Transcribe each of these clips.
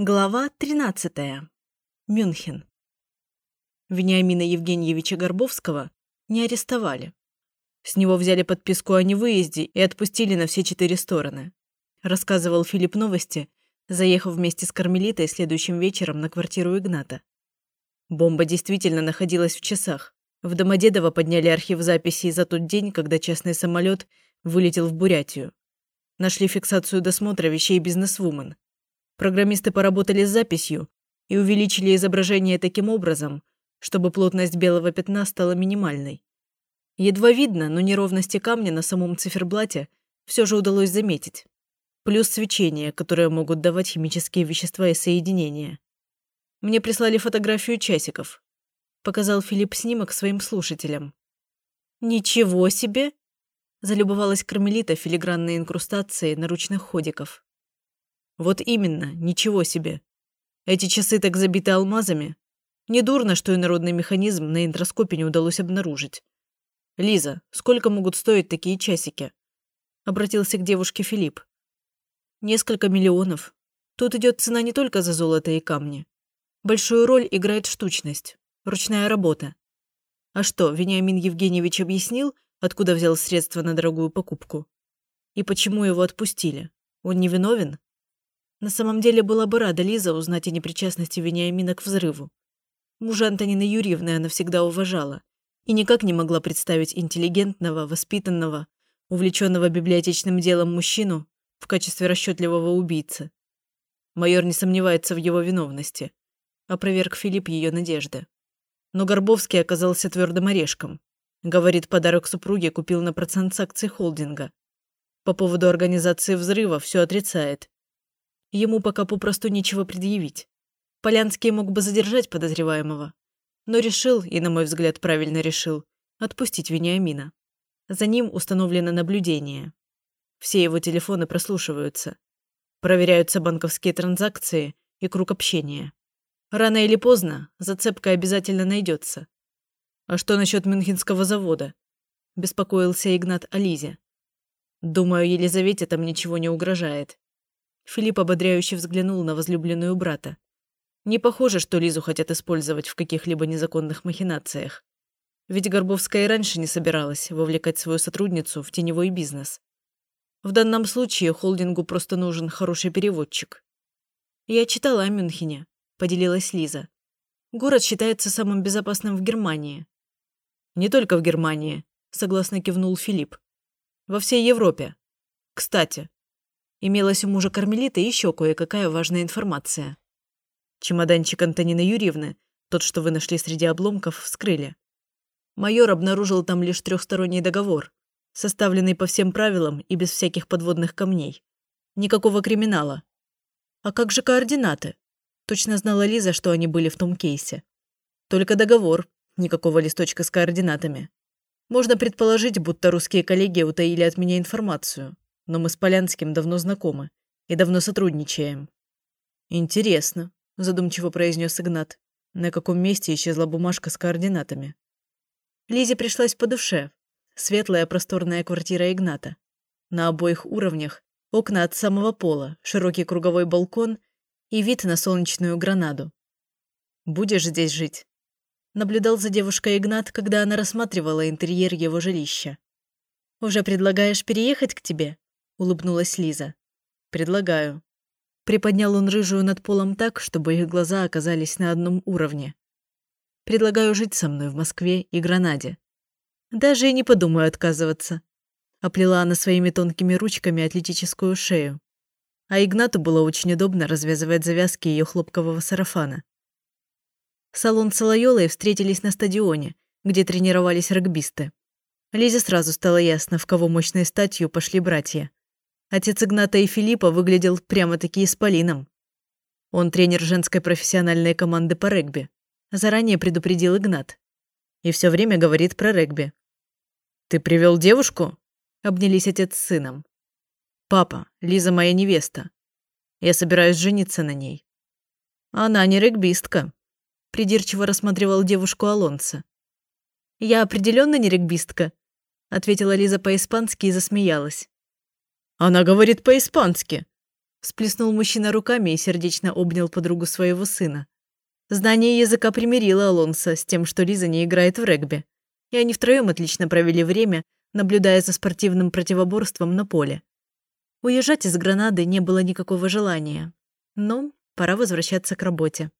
Глава 13. Мюнхен. Вениамина Евгеньевича Горбовского не арестовали. С него взяли подписку о невыезде и отпустили на все четыре стороны. Рассказывал Филипп новости, заехав вместе с Кармелитой следующим вечером на квартиру Игната. Бомба действительно находилась в часах. В Домодедово подняли архив записей за тот день, когда частный самолет вылетел в Бурятию. Нашли фиксацию досмотра вещей бизнесвумен. Программисты поработали с записью и увеличили изображение таким образом, чтобы плотность белого пятна стала минимальной. Едва видно, но неровности камня на самом циферблате все же удалось заметить. Плюс свечение, которое могут давать химические вещества и соединения. Мне прислали фотографию часиков. Показал Филипп снимок своим слушателям. «Ничего себе!» Залюбовалась Кармелита филигранной инкрустацией наручных ходиков. Вот именно, ничего себе. Эти часы так забиты алмазами. Недурно, что инородный механизм на интроскопе не удалось обнаружить. «Лиза, сколько могут стоить такие часики?» Обратился к девушке Филипп. «Несколько миллионов. Тут идет цена не только за золото и камни. Большую роль играет штучность, ручная работа. А что, Вениамин Евгеньевич объяснил, откуда взял средства на дорогую покупку? И почему его отпустили? Он не виновен? На самом деле была бы рада Лиза узнать о непричастности Вениамина к взрыву. Мужа Антонины Юрьевны она всегда уважала и никак не могла представить интеллигентного, воспитанного, увлеченного библиотечным делом мужчину в качестве расчетливого убийцы. Майор не сомневается в его виновности. Опроверг Филипп ее надежды. Но Горбовский оказался твердым орешком. Говорит, подарок супруге купил на процент акций холдинга. По поводу организации взрыва все отрицает Ему пока попросту нечего предъявить. Полянский мог бы задержать подозреваемого, но решил, и, на мой взгляд, правильно решил, отпустить Вениамина. За ним установлено наблюдение. Все его телефоны прослушиваются. Проверяются банковские транзакции и круг общения. Рано или поздно зацепка обязательно найдется. А что насчет Мюнхенского завода? Беспокоился Игнат о Лизе. Думаю, Елизавете там ничего не угрожает. Филипп ободряюще взглянул на возлюбленную брата. Не похоже, что Лизу хотят использовать в каких-либо незаконных махинациях. Ведь Горбовская и раньше не собиралась вовлекать свою сотрудницу в теневой бизнес. В данном случае холдингу просто нужен хороший переводчик. «Я читала о Мюнхене», – поделилась Лиза. «Город считается самым безопасным в Германии». «Не только в Германии», – согласно кивнул Филипп. «Во всей Европе. Кстати, Имелась у мужа Кармелита еще кое-какая важная информация. Чемоданчик Антонины Юрьевны, тот, что вы нашли среди обломков, вскрыли. Майор обнаружил там лишь трехсторонний договор, составленный по всем правилам и без всяких подводных камней. Никакого криминала. А как же координаты? Точно знала Лиза, что они были в том кейсе. Только договор, никакого листочка с координатами. Можно предположить, будто русские коллеги утаили от меня информацию но мы с Полянским давно знакомы и давно сотрудничаем». «Интересно», – задумчиво произнес Игнат. «На каком месте исчезла бумажка с координатами?» Лизе пришлась по душе. Светлая просторная квартира Игната. На обоих уровнях окна от самого пола, широкий круговой балкон и вид на солнечную гранаду. «Будешь здесь жить?» Наблюдал за девушкой Игнат, когда она рассматривала интерьер его жилища. «Уже предлагаешь переехать к тебе?» Улыбнулась Лиза. «Предлагаю». Приподнял он рыжую над полом так, чтобы их глаза оказались на одном уровне. «Предлагаю жить со мной в Москве и Гранаде. Даже и не подумаю отказываться». Оплела она своими тонкими ручками атлетическую шею. А Игнату было очень удобно развязывать завязки ее хлопкового сарафана. Салон с Алайолой встретились на стадионе, где тренировались регбисты. Лизе сразу стало ясно, в кого мощной статью пошли братья. Отец Игната и Филиппа выглядел прямо-таки исполином. Он тренер женской профессиональной команды по регби. Заранее предупредил Игнат. И все время говорит про регби. «Ты привел девушку?» Обнялись отец с сыном. «Папа, Лиза моя невеста. Я собираюсь жениться на ней». «Она не регбистка», – придирчиво рассматривал девушку Алонса. «Я определенно не регбистка», – ответила Лиза по-испански и засмеялась. «Она говорит по-испански», Всплеснул мужчина руками и сердечно обнял подругу своего сына. Знание языка примирило Алонса с тем, что Лиза не играет в регби. И они втроем отлично провели время, наблюдая за спортивным противоборством на поле. Уезжать из Гранады не было никакого желания. Но пора возвращаться к работе.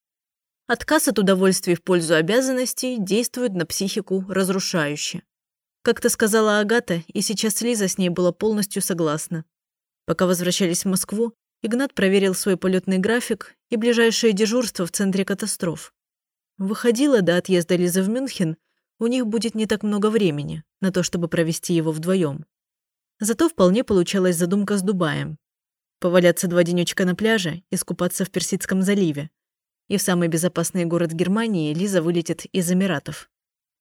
Отказ от удовольствий в пользу обязанностей действует на психику разрушающе. Как-то сказала Агата, и сейчас Лиза с ней была полностью согласна. Пока возвращались в Москву, Игнат проверил свой полетный график и ближайшее дежурство в центре катастроф. Выходило до отъезда Лизы в Мюнхен, у них будет не так много времени на то, чтобы провести его вдвоем. Зато вполне получалась задумка с Дубаем. Поваляться два денечка на пляже и скупаться в Персидском заливе. И в самый безопасный город Германии Лиза вылетит из Эмиратов.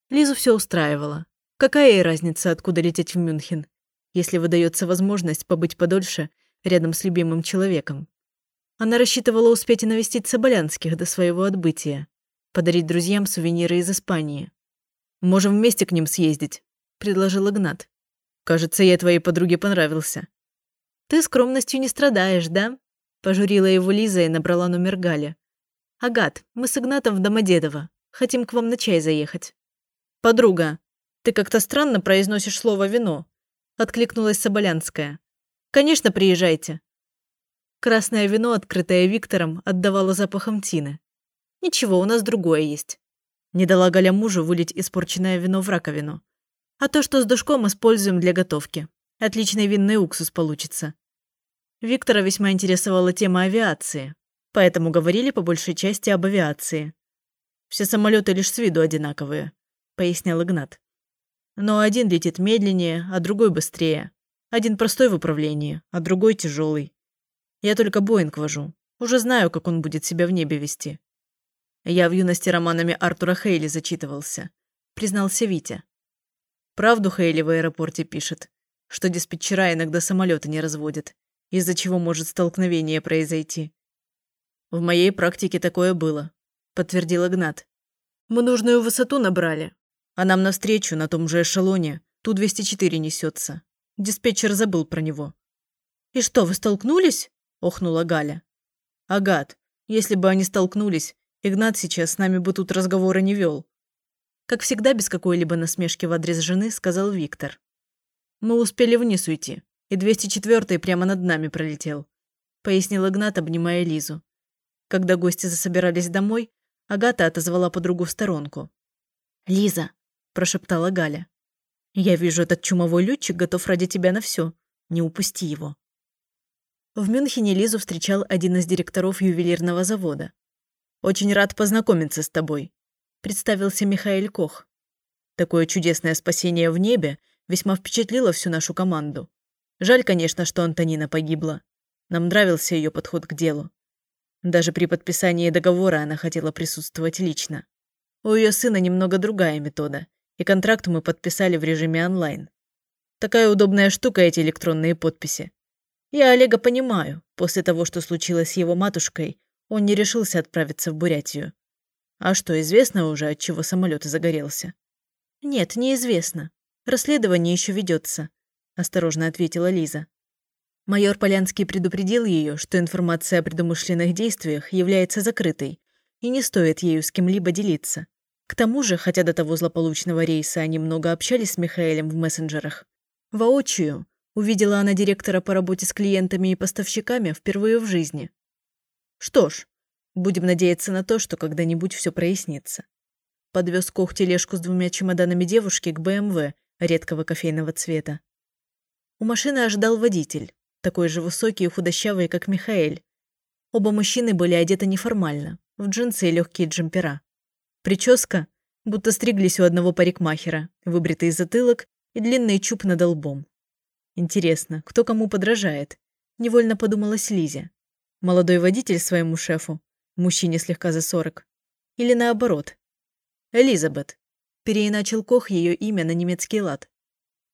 Лизу все устраивало. Какая ей разница, откуда лететь в Мюнхен, если выдается возможность побыть подольше рядом с любимым человеком? Она рассчитывала успеть и навестить Соболянских до своего отбытия, подарить друзьям сувениры из Испании. «Можем вместе к ним съездить», — предложил Игнат. «Кажется, я твоей подруге понравился». «Ты скромностью не страдаешь, да?» — пожурила его Лиза и набрала номер Галя. «Агат, мы с Игнатом в Домодедово. Хотим к вам на чай заехать». «Подруга, ты как-то странно произносишь слово «вино», – откликнулась Соболянская. «Конечно, приезжайте». Красное вино, открытое Виктором, отдавало запахом тины. «Ничего, у нас другое есть». Не дала Галя мужу вылить испорченное вино в раковину. А то, что с душком используем для готовки. Отличный винный уксус получится. Виктора весьма интересовала тема авиации, поэтому говорили по большей части об авиации. «Все самолеты лишь с виду одинаковые», – пояснял Игнат. Но один летит медленнее, а другой быстрее. Один простой в управлении, а другой тяжелый. Я только Боинг вожу. Уже знаю, как он будет себя в небе вести. Я в юности романами Артура Хейли зачитывался. Признался Витя. Правду Хейли в аэропорте пишет, что диспетчера иногда самолеты не разводят, из-за чего может столкновение произойти. В моей практике такое было, подтвердил Игнат. Мы нужную высоту набрали, а нам навстречу, на том же эшелоне, Ту-204 несется. Диспетчер забыл про него. «И что, вы столкнулись?» – охнула Галя. «Агат, если бы они столкнулись, Игнат сейчас с нами бы тут разговора не вел». Как всегда, без какой-либо насмешки в адрес жены, сказал Виктор. «Мы успели вниз уйти, и 204-й прямо над нами пролетел», – пояснил Игнат, обнимая Лизу. Когда гости засобирались домой, Агата отозвала подругу в сторонку. «Лиза, прошептала Галя. «Я вижу, этот чумовой летчик готов ради тебя на все. Не упусти его». В Мюнхене Лизу встречал один из директоров ювелирного завода. «Очень рад познакомиться с тобой», – представился Михаил Кох. «Такое чудесное спасение в небе весьма впечатлило всю нашу команду. Жаль, конечно, что Антонина погибла. Нам нравился ее подход к делу. Даже при подписании договора она хотела присутствовать лично. У ее сына немного другая метода – и контракт мы подписали в режиме онлайн. Такая удобная штука эти электронные подписи. Я Олега понимаю. После того, что случилось с его матушкой, он не решился отправиться в Бурятию. А что, известно уже, от чего самолет загорелся? Нет, неизвестно. Расследование еще ведется, осторожно ответила Лиза. Майор Полянский предупредил ее, что информация о предумышленных действиях является закрытой, и не стоит ею с кем-либо делиться. К тому же, хотя до того злополучного рейса они много общались с Михаэлем в мессенджерах, воочию увидела она директора по работе с клиентами и поставщиками впервые в жизни. Что ж, будем надеяться на то, что когда-нибудь все прояснится. Подвез Кох тележку с двумя чемоданами девушки к БМВ редкого кофейного цвета. У машины ожидал водитель, такой же высокий и худощавый, как Михаэль. Оба мужчины были одеты неформально, в джинсы и легкие джемпера. Прическа, будто стриглись у одного парикмахера, выбритый затылок и длинный чуб над лбом. Интересно, кто кому подражает? Невольно подумалась Лизе. Молодой водитель своему шефу, мужчине слегка за сорок. Или наоборот. Элизабет. Переиначил Кох ее имя на немецкий лад.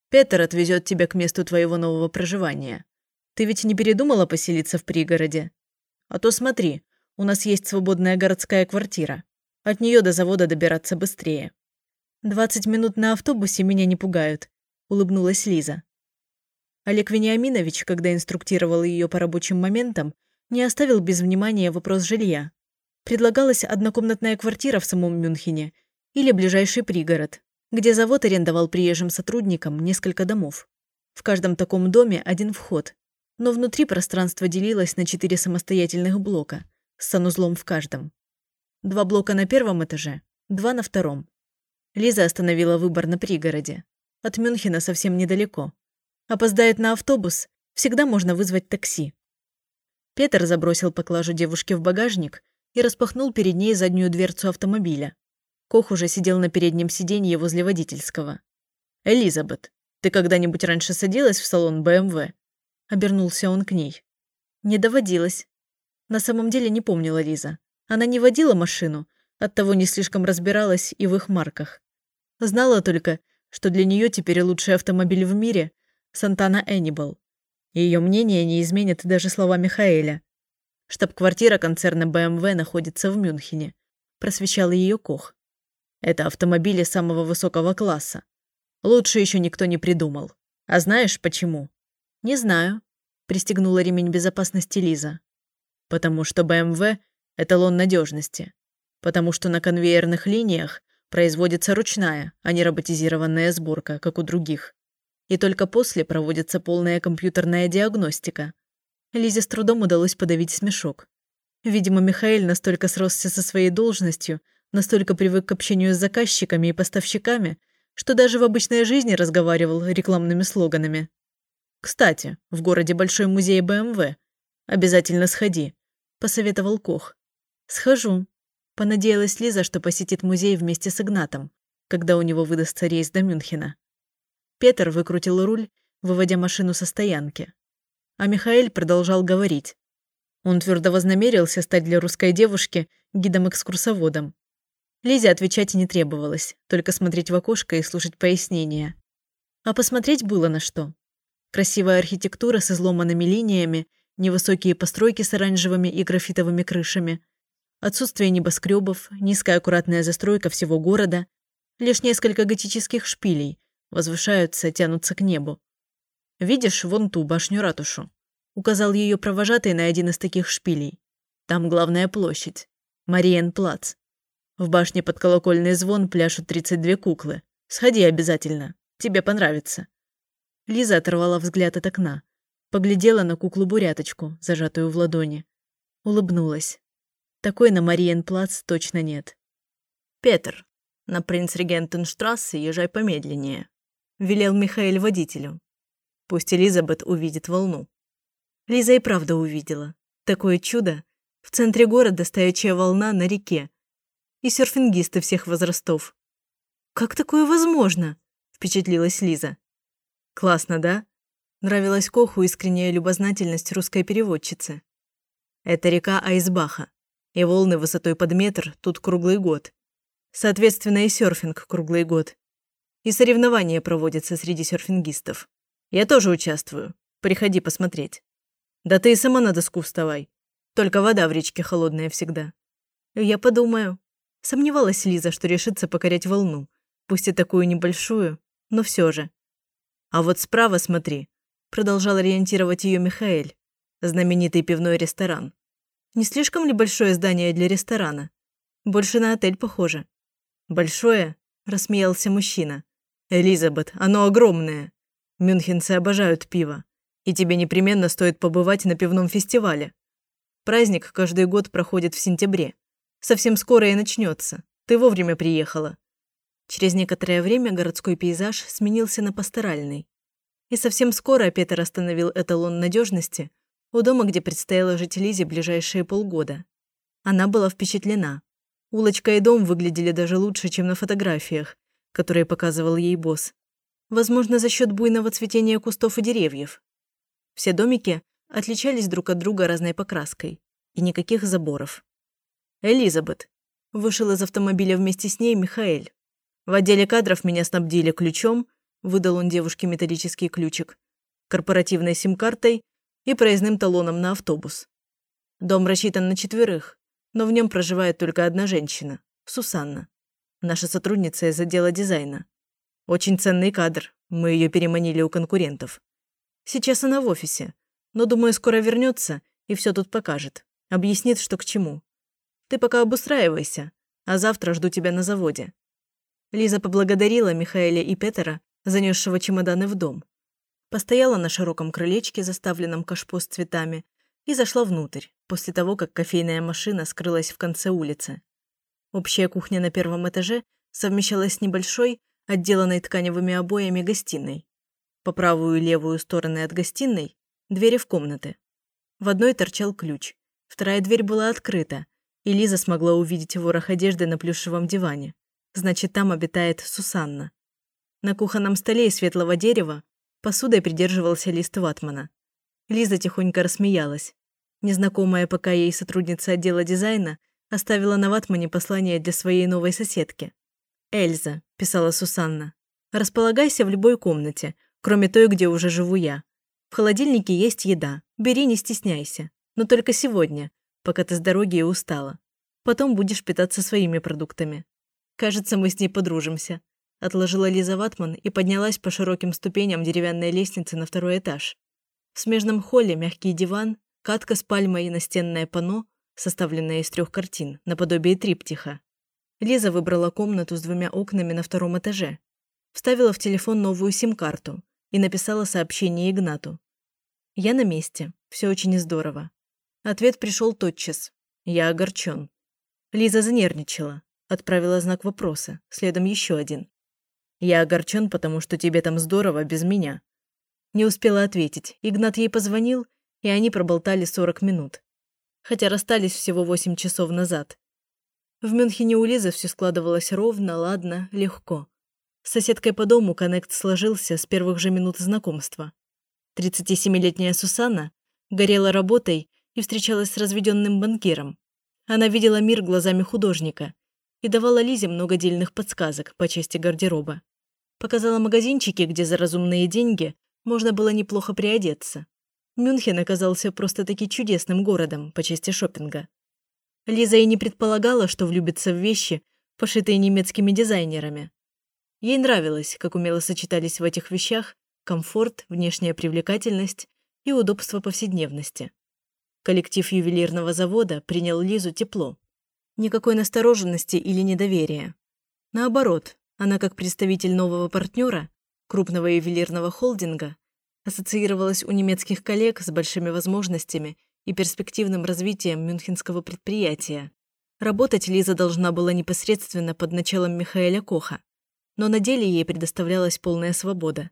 Петер отвезет тебя к месту твоего нового проживания. Ты ведь не передумала поселиться в пригороде? А то смотри, у нас есть свободная городская квартира. От нее до завода добираться быстрее. «Двадцать минут на автобусе меня не пугают», – улыбнулась Лиза. Олег Вениаминович, когда инструктировал ее по рабочим моментам, Не оставил без внимания вопрос жилья. Предлагалась однокомнатная квартира в самом Мюнхене или ближайший пригород, где завод арендовал приезжим сотрудникам несколько домов. В каждом таком доме один вход, но внутри пространство делилось на четыре самостоятельных блока с санузлом в каждом. Два блока на первом этаже, два на втором. Лиза остановила выбор на пригороде. От Мюнхена совсем недалеко. Опоздает на автобус, всегда можно вызвать такси. Петр забросил поклажу девушки в багажник и распахнул перед ней заднюю дверцу автомобиля. Кох уже сидел на переднем сиденье возле водительского. «Элизабет, ты когда-нибудь раньше садилась в салон БМВ?» Обернулся он к ней. Не доводилось. На самом деле не помнила Лиза. Она не водила машину, оттого не слишком разбиралась и в их марках. Знала только, что для нее теперь лучший автомобиль в мире – Сантана Энибал. Ее мнение не изменит даже слова Михаэля. Штаб-квартира концерна BMW находится в Мюнхене. Просвещал ее Кох. Это автомобили самого высокого класса. Лучше еще никто не придумал. А знаешь почему? Не знаю. Пристегнула ремень безопасности Лиза. Потому что BMW – эталон надежности. Потому что на конвейерных линиях производится ручная, а не роботизированная сборка, как у других. И только после проводится полная компьютерная диагностика. Лизе с трудом удалось подавить смешок. Видимо, Михаил настолько сросся со своей должностью, настолько привык к общению с заказчиками и поставщиками, что даже в обычной жизни разговаривал рекламными слоганами. «Кстати, в городе большой музей БМВ. Обязательно сходи», – посоветовал Кох. «Схожу», – понадеялась Лиза, что посетит музей вместе с Игнатом, когда у него выдастся рейс до Мюнхена. Петр выкрутил руль, выводя машину со стоянки. А Михаил продолжал говорить. Он твердо вознамерился стать для русской девушки гидом-экскурсоводом. Лизе отвечать не требовалось, только смотреть в окошко и слушать пояснения. А посмотреть было на что. Красивая архитектура с изломанными линиями, невысокие постройки с оранжевыми и графитовыми крышами, отсутствие небоскребов, низкая аккуратная застройка всего города, лишь несколько готических шпилей возвышаются, тянутся к небу. Видишь вон ту башню-ратушу?» Указал ее провожатый на один из таких шпилей. «Там главная площадь. Мариен-плац. В башне под колокольный звон пляшут 32 куклы. Сходи обязательно. Тебе понравится». Лиза оторвала взгляд от окна. Поглядела на куклу-буряточку, зажатую в ладони. Улыбнулась. Такой на Мариен-плац точно нет. «Петр, на Принц-Регентенштрассе езжай помедленнее», – велел Михаил водителю. Пусть Элизабет увидит волну. Лиза и правда увидела. Такое чудо. В центре города стоячая волна на реке. И серфингисты всех возрастов. «Как такое возможно?» – впечатлилась Лиза. «Классно, да?» Нравилась Коху искренняя любознательность русской переводчицы. Это река Айсбаха, и волны высотой под метр тут круглый год. Соответственно, и серфинг круглый год. И соревнования проводятся среди серфингистов. Я тоже участвую. Приходи посмотреть. Да ты и сама на доску вставай. Только вода в речке холодная всегда. Я подумаю. Сомневалась Лиза, что решится покорять волну. Пусть и такую небольшую, но все же. А вот справа смотри. Продолжал ориентировать ее Михаил. Знаменитый пивной ресторан. Не слишком ли большое здание для ресторана? Больше на отель похоже. Большое? Рассмеялся мужчина. Элизабет, оно огромное. Мюнхенцы обожают пиво. И тебе непременно стоит побывать на пивном фестивале. Праздник каждый год проходит в сентябре. Совсем скоро и начнется. Ты вовремя приехала. Через некоторое время городской пейзаж сменился на пасторальный. И совсем скоро Петр остановил эталон надежности у дома, где предстояло жить Лизе ближайшие полгода. Она была впечатлена. Улочка и дом выглядели даже лучше, чем на фотографиях, которые показывал ей босс. Возможно, за счет буйного цветения кустов и деревьев. Все домики отличались друг от друга разной покраской. И никаких заборов. «Элизабет», – вышел из автомобиля вместе с ней Михаэль. «В отделе кадров меня снабдили ключом», – выдал он девушке металлический ключик, корпоративной сим-картой и проездным талоном на автобус. Дом рассчитан на четверых, но в нем проживает только одна женщина – Сусанна, наша сотрудница из отдела дизайна. Очень ценный кадр. Мы ее переманили у конкурентов. Сейчас она в офисе, но, думаю, скоро вернется и все тут покажет. Объяснит, что к чему. Ты пока обустраивайся, а завтра жду тебя на заводе». Лиза поблагодарила Михаэля и Петера, занесшего чемоданы в дом. Постояла на широком крылечке, заставленном кашпо с цветами, и зашла внутрь, после того, как кофейная машина скрылась в конце улицы. Общая кухня на первом этаже совмещалась с небольшой, отделанной тканевыми обоями гостиной. По правую и левую стороны от гостиной – двери в комнаты. В одной торчал ключ, вторая дверь была открыта, и Лиза смогла увидеть ворох одежды на плюшевом диване. Значит, там обитает Сусанна. На кухонном столе из светлого дерева посудой придерживался лист ватмана. Лиза тихонько рассмеялась. Незнакомая пока ей сотрудница отдела дизайна оставила на ватмане послание для своей новой соседки. «Эльза», – писала Сусанна, – «располагайся в любой комнате, кроме той, где уже живу я. В холодильнике есть еда, бери, не стесняйся. Но только сегодня, пока ты с дороги и устала. Потом будешь питаться своими продуктами. Кажется, мы с ней подружимся», – отложила Лиза ватман и поднялась по широким ступеням деревянной лестницы на второй этаж. В смежном холле мягкий диван, катка с пальмой и настенное панно, составленное из трех картин, наподобие триптиха. Лиза выбрала комнату с двумя окнами на втором этаже, вставила в телефон новую сим-карту и написала сообщение Игнату. «Я на месте. Все очень здорово». Ответ пришел тотчас. «Я огорчен». Лиза занервничала, отправила знак вопроса, следом еще один. «Я огорчен, потому что тебе там здорово без меня. Не успела ответить. Игнат ей позвонил, и они проболтали 40 минут. Хотя расстались всего 8 часов назад. В Мюнхене у Лизы все складывалось ровно, ладно, легко. С соседкой по дому коннект сложился с первых же минут знакомства. 37-летняя Сусанна горела работой и встречалась с разведенным банкиром. Она видела мир глазами художника и давала Лизе много дельных подсказок по части гардероба. Показала магазинчики, где за разумные деньги можно было неплохо приодеться. Мюнхен оказался просто-таки чудесным городом по части шопинга. Лиза и не предполагала, что влюбится в вещи, пошитые немецкими дизайнерами. Ей нравилось, как умело сочетались в этих вещах комфорт, внешняя привлекательность и удобство повседневности. Коллектив ювелирного завода принял Лизу тепло. Никакой настороженности или недоверия. Наоборот, она как представитель нового партнера крупного ювелирного холдинга, ассоциировалась у немецких коллег с большими возможностями и перспективным развитием мюнхенского предприятия. Работать Лиза должна была непосредственно под началом Михаэля Коха, но на деле ей предоставлялась полная свобода.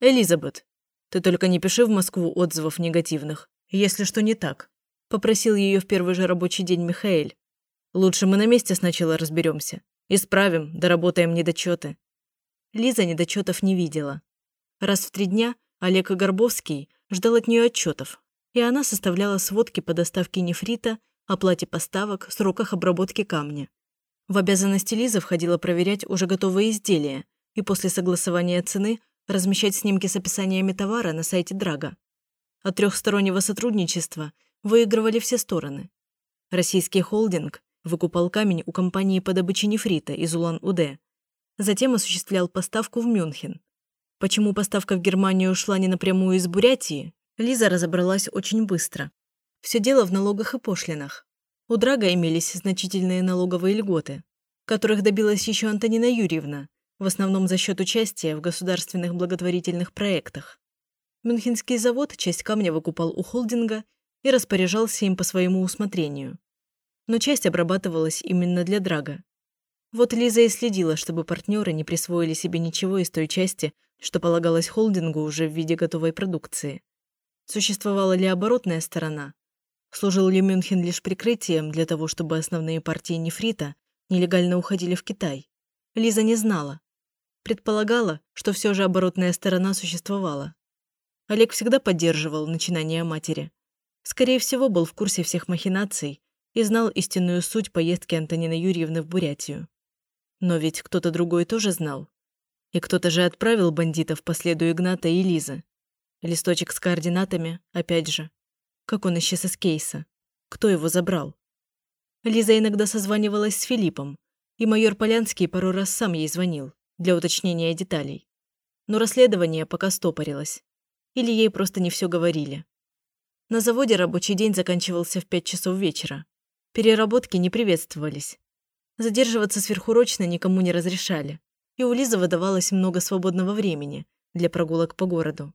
«Элизабет, ты только не пиши в Москву отзывов негативных, если что не так», попросил ее в первый же рабочий день Михаэль. «Лучше мы на месте сначала разберемся. Исправим, доработаем недочеты. Лиза недочетов не видела. Раз в три дня Олег Горбовский ждал от нее отчетов, и она составляла сводки по доставке нефрита, оплате поставок, сроках обработки камня. В обязанности Лизы входило проверять уже готовые изделия и после согласования цены размещать снимки с описаниями товара на сайте Драга. От трехстороннего сотрудничества выигрывали все стороны. Российский холдинг выкупал камень у компании по добыче нефрита из Улан-Удэ, Затем осуществлял поставку в Мюнхен. Почему поставка в Германию ушла не напрямую из Бурятии, Лиза разобралась очень быстро. Все дело в налогах и пошлинах. У Драга имелись значительные налоговые льготы, которых добилась еще Антонина Юрьевна, в основном за счет участия в государственных благотворительных проектах. Мюнхенский завод часть камня выкупал у холдинга и распоряжался им по своему усмотрению. Но часть обрабатывалась именно для Драга. Вот Лиза и следила, чтобы партнеры не присвоили себе ничего из той части, что полагалось холдингу уже в виде готовой продукции. Существовала ли оборотная сторона? Служил ли Мюнхен лишь прикрытием для того, чтобы основные партии нефрита нелегально уходили в Китай? Лиза не знала. Предполагала, что все же оборотная сторона существовала. Олег всегда поддерживал начинания матери. Скорее всего, был в курсе всех махинаций и знал истинную суть поездки Антонины Юрьевны в Бурятию. Но ведь кто-то другой тоже знал. И кто-то же отправил бандитов по следу Игната и Лизы. Листочек с координатами, опять же. Как он исчез из кейса? Кто его забрал? Лиза иногда созванивалась с Филиппом, и майор Полянский пару раз сам ей звонил для уточнения деталей. Но расследование пока стопорилось. Или ей просто не все говорили. На заводе рабочий день заканчивался в 5 часов вечера. Переработки не приветствовались. Задерживаться сверхурочно никому не разрешали, и у Лизы выдавалось много свободного времени для прогулок по городу.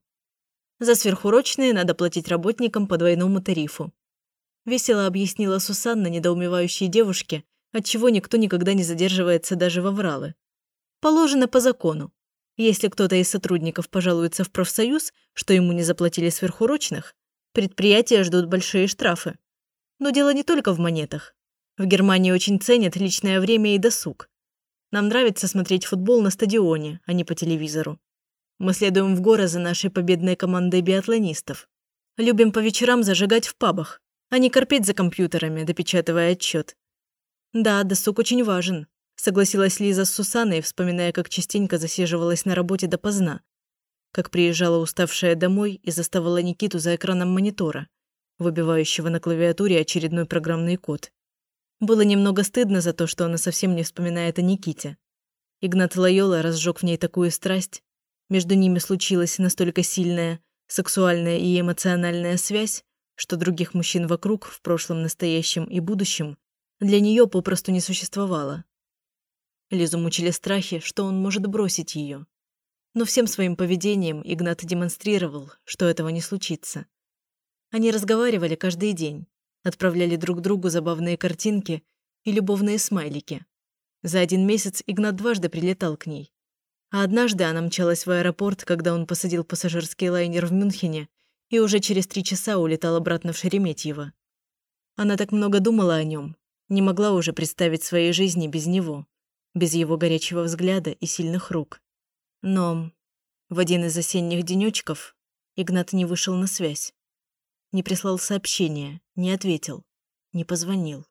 За сверхурочные надо платить работникам по двойному тарифу. Весело объяснила Сусанна недоумевающей девушке, отчего никто никогда не задерживается даже во Вралы. Положено по закону. Если кто-то из сотрудников пожалуется в профсоюз, что ему не заплатили сверхурочных, предприятия ждут большие штрафы. Но дело не только в монетах. В Германии очень ценят личное время и досуг. Нам нравится смотреть футбол на стадионе, а не по телевизору. Мы следуем в горы за нашей победной командой биатлонистов. Любим по вечерам зажигать в пабах, а не корпеть за компьютерами, допечатывая отчет. Да, досуг очень важен, согласилась Лиза с Сусаной, вспоминая, как частенько засиживалась на работе допоздна. Как приезжала уставшая домой и заставала Никиту за экраном монитора, выбивающего на клавиатуре очередной программный код. Было немного стыдно за то, что она совсем не вспоминает о Никите. Игнат Лайола разжег в ней такую страсть, между ними случилась настолько сильная сексуальная и эмоциональная связь, что других мужчин вокруг, в прошлом, настоящем и будущем, для нее попросту не существовало. Лизу мучили страхи, что он может бросить ее. Но всем своим поведением Игнат демонстрировал, что этого не случится. Они разговаривали каждый день, отправляли друг другу забавные картинки и любовные смайлики. За один месяц Игнат дважды прилетал к ней, а однажды она мчалась в аэропорт, когда он посадил пассажирский лайнер в Мюнхене и уже через три часа улетал обратно в Шереметьево. Она так много думала о нем, не могла уже представить своей жизни без него, без его горячего взгляда и сильных рук. Но в один из осенних денечков Игнат не вышел на связь. Не прислал сообщения, не ответил, не позвонил.